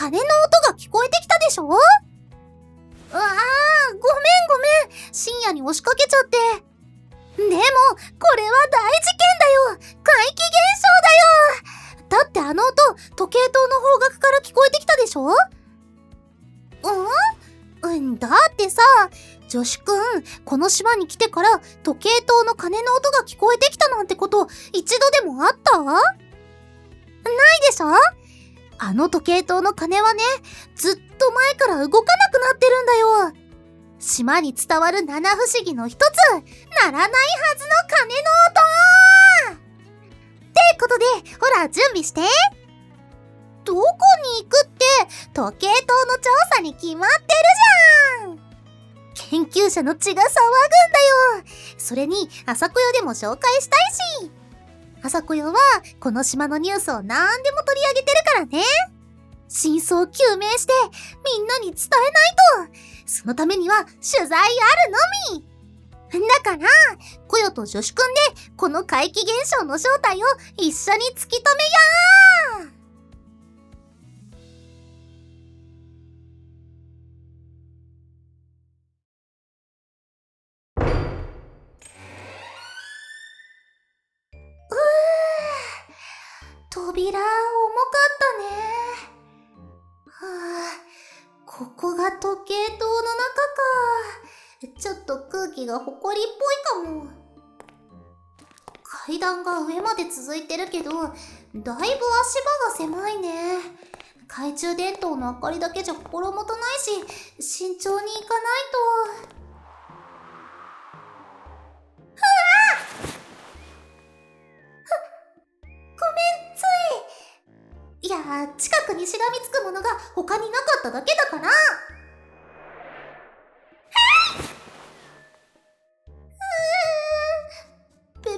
鐘の音が聞こえてきたでしょ？うわあ、ごめんごめん。深夜に押しかけちゃって。でも、これは大事件だよ。怪奇現象だよ。だってあの音、時計塔の方角から聞こえてきたでしょ？うん？うんだってさ、女子くん、この島に来てから時計塔の鐘の音が聞こえてきたなんてこと一度でもあった？ないでしょ？あの時計塔の鐘はね、ずっと前から動かなくなってるんだよ。島に伝わる七不思議の一つ、鳴らないはずの鐘の音。ってことで、ほら、準備して。どこに行くって、時計塔の調査に決まってるじゃん。研究者の血が騒ぐんだよ。それに、朝子屋でも紹介したいし。朝子屋は、この島のニュースを何でも取り上げてるからね。真相究明して、みんなに伝えないと。そのためには、取材あるのみ。だから、コヨと女子くんで、この怪奇現象の正体を一緒に突き止めよう。扉重かったね。はあ、ここが時計塔の中か。ちょっと空気が埃っぽいかも。階段が上まで続いてるけど、だいぶ足場が狭いね。懐中電灯の明かりだけじゃ心もとないし、慎重に行かないと。や近くにしがみつくものが他になかっただけだから。べ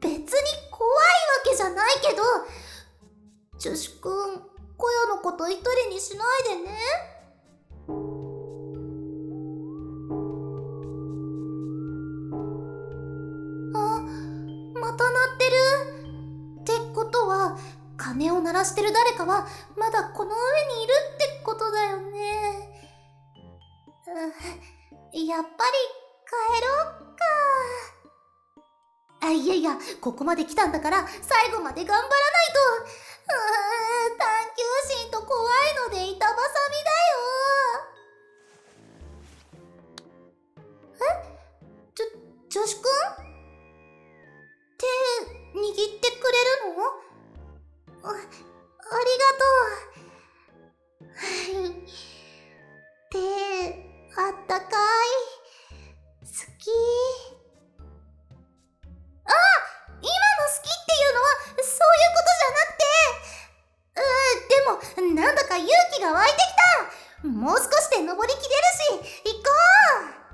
別に怖いわけじゃないけど。女子くん小屋のこと一人にしないでね。鳴らしてる誰かはまだこの上にいるってことだよね。うん、やっぱり帰ろっか。あ、いやいや、ここまで来たんだから最後まで頑張らないもう少しで登りきれるし、行こう。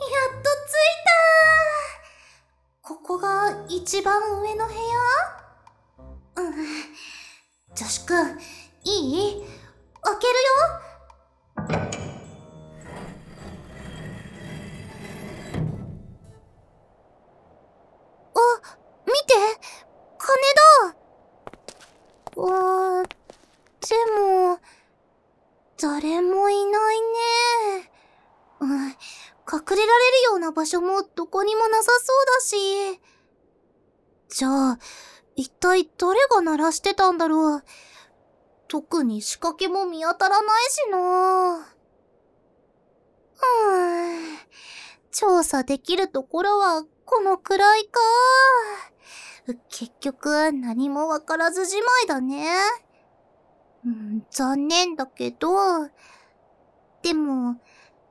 やっと着いた。ここが一番上の部屋？うん。女子くん、いい？だわー、でも、誰もいないね。うん。隠れられるような場所もどこにもなさそうだし。じゃあ、一体誰が鳴らしてたんだろう。特に仕掛けも見当たらないしなうーん。調査できるところはこのくらいか。結局何もわからずじまいだね。うん、残念だけど、でも、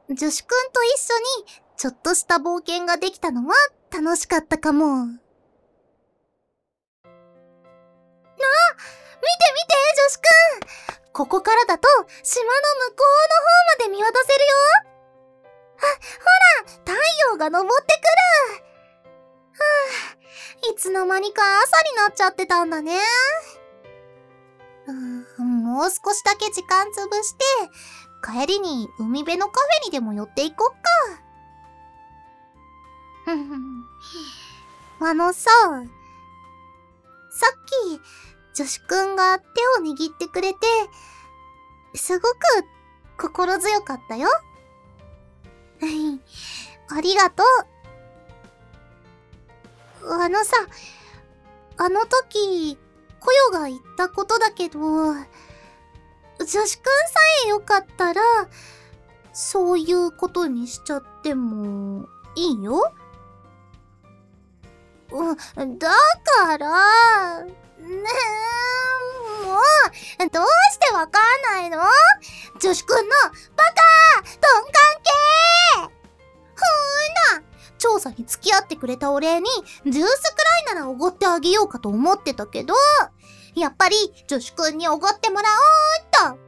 女子くんと一緒にちょっとした冒険ができたのは楽しかったかも。なあ見て見て女子くんここからだと島の向こうの方まで見渡せるよあ、ほら太陽が昇ってくるあ、いつの間にか朝になっちゃってたんだね。もう少しだけ時間潰して、帰りに海辺のカフェにでも寄っていこっか。あのさ、さっき、女子くんが手を握ってくれて、すごく心強かったよ。ありがとう。あのさ、あの時、コヨが言ったことだけど、女子くんさえよかったら、そういうことにしちゃってもいいよ。だから、ねえ、もう、どうしてわかんないの？女子くんのバカ鈍感調査に付き合ってくれたお礼にジュースくらいならおごってあげようかと思ってたけど、やっぱり女子くんにおごってもらおうっと。